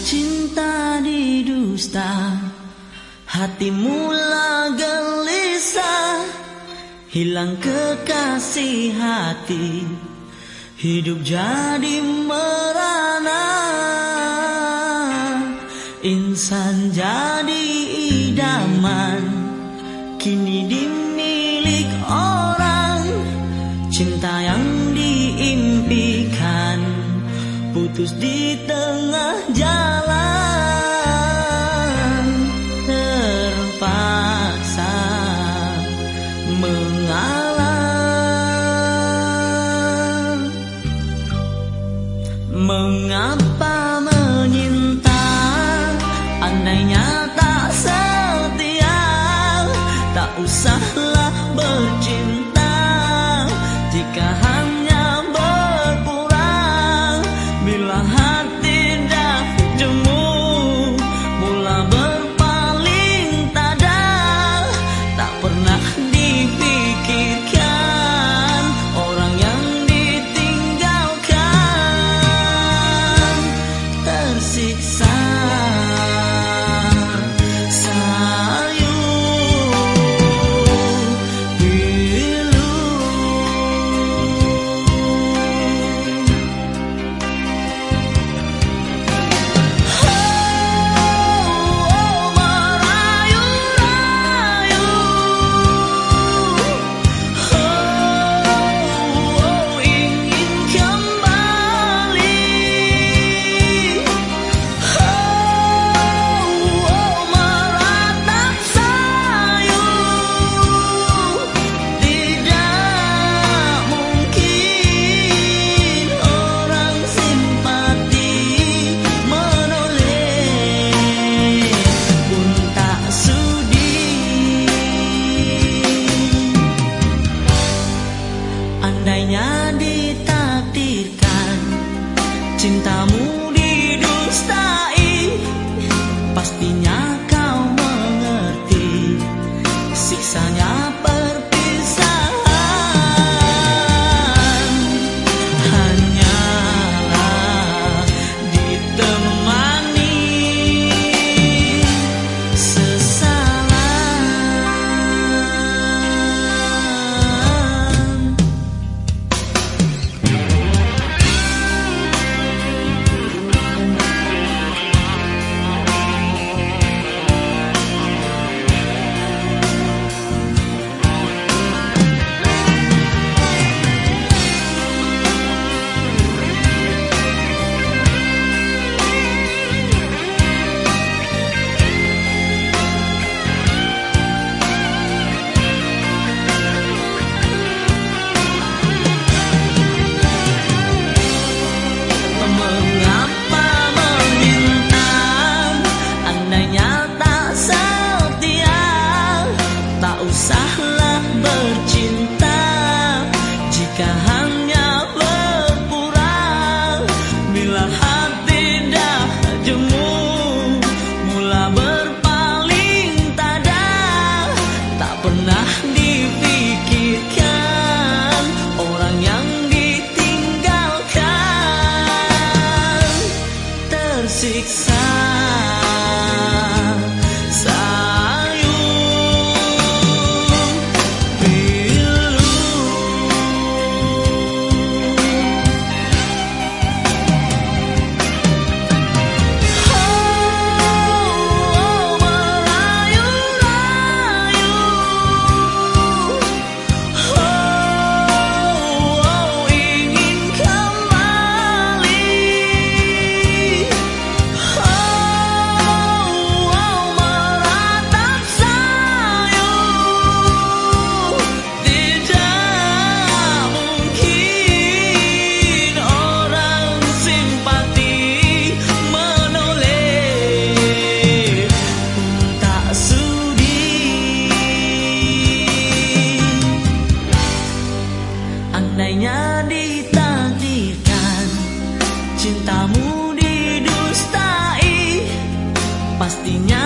cinta di dusta Hati mula gelisah Hilang kekasih hati Hidup jadi merana Insan jadi idaman Kini dimilik orang Cinta yang diimpikan putus di tengah jalan. Hanya berpura Bila hati dah jemu Mula berpaling tada Tak pernah difikirkan Orang yang ditinggalkan. Tersiksa. pastinya